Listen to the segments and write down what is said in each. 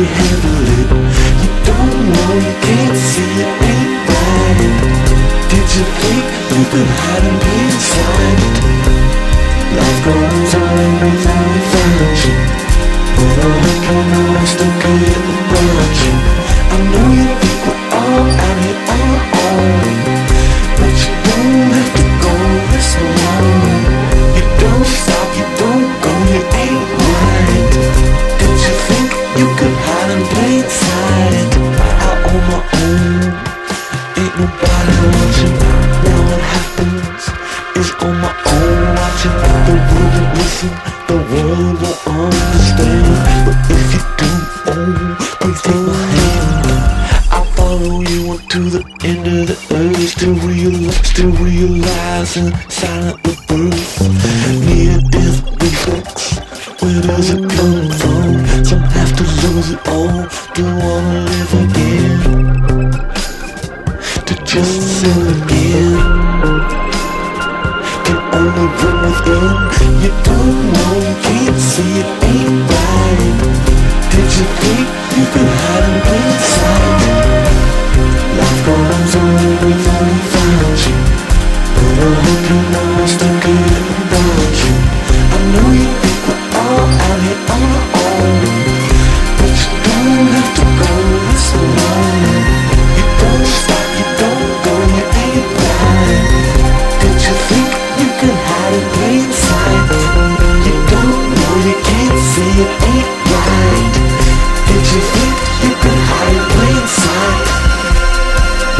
we handle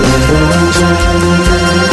我不会。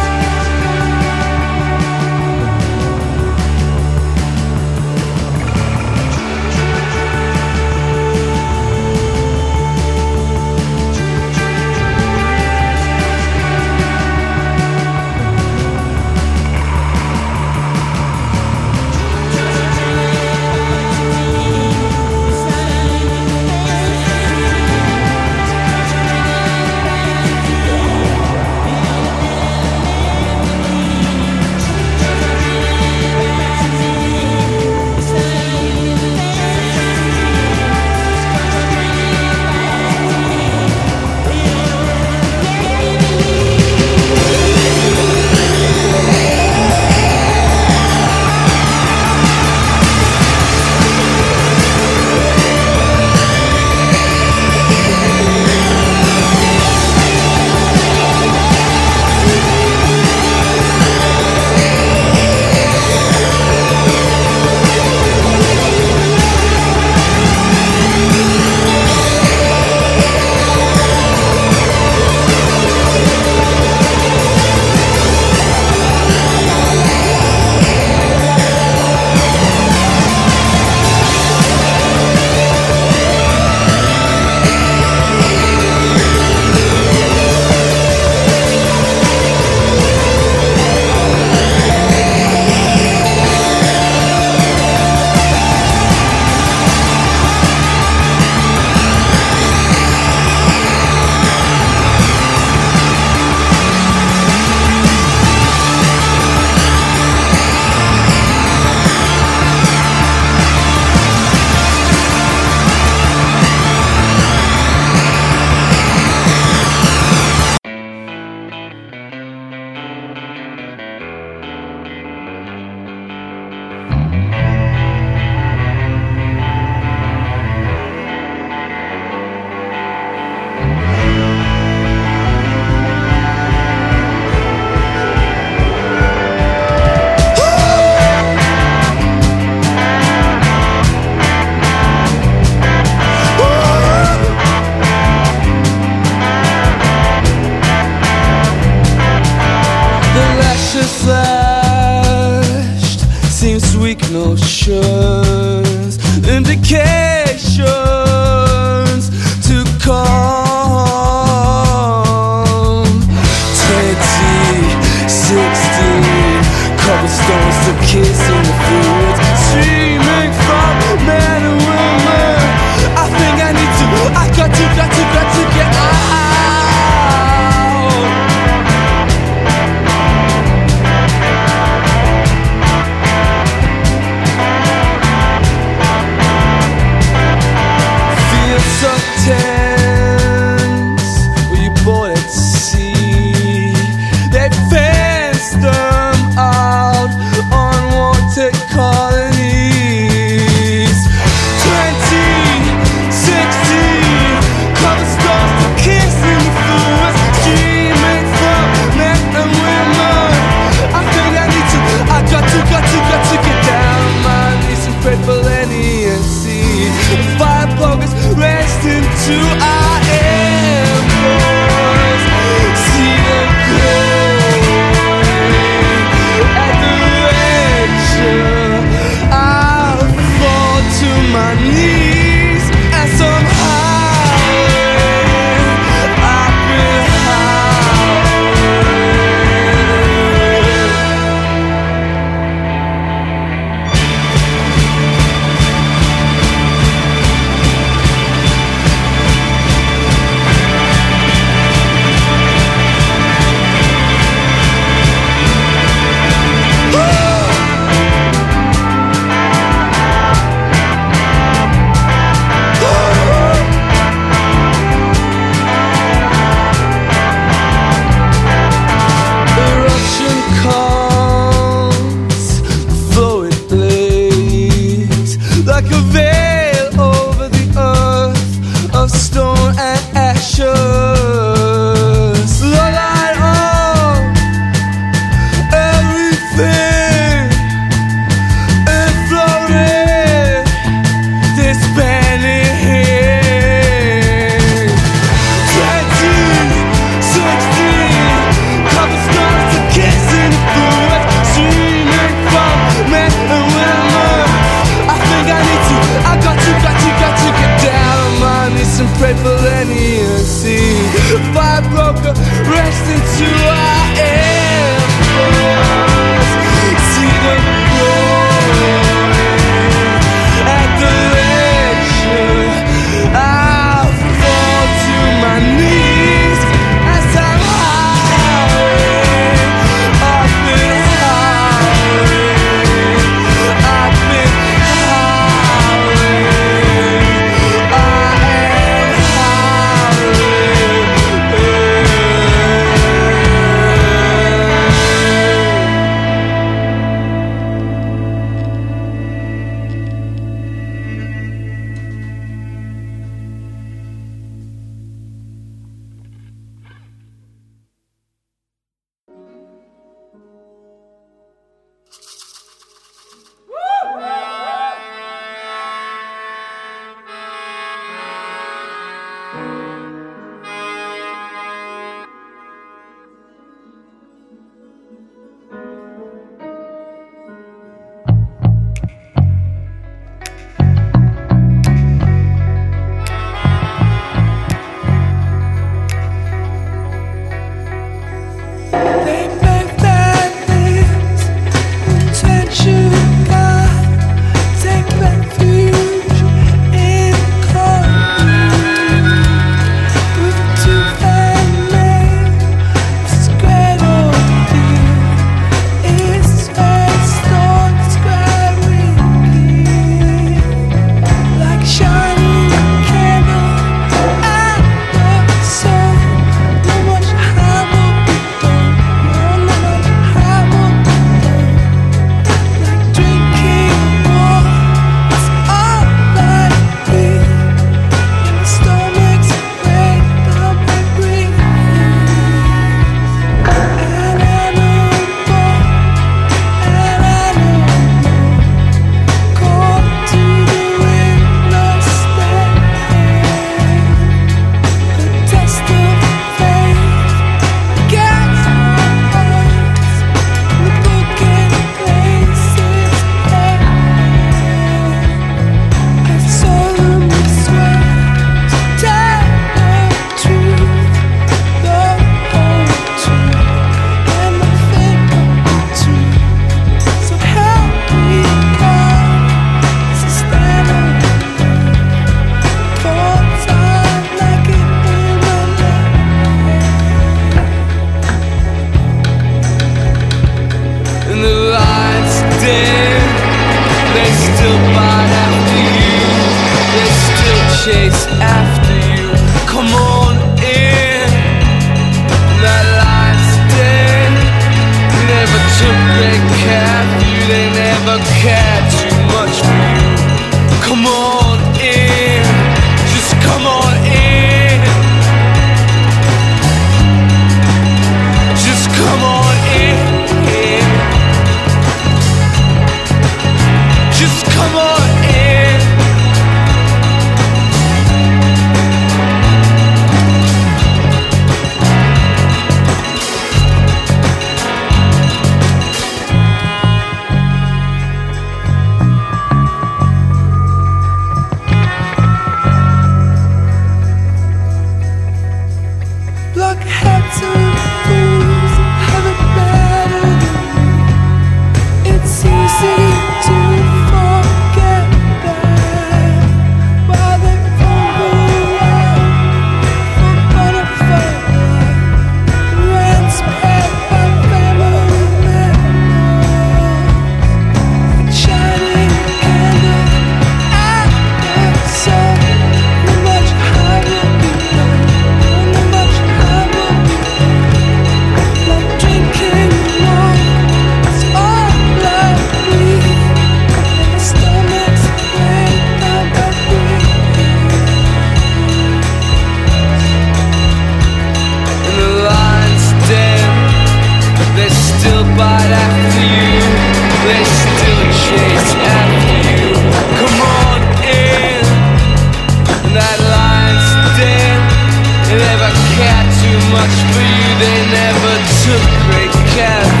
took great care.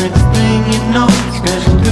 Next thing you know, special.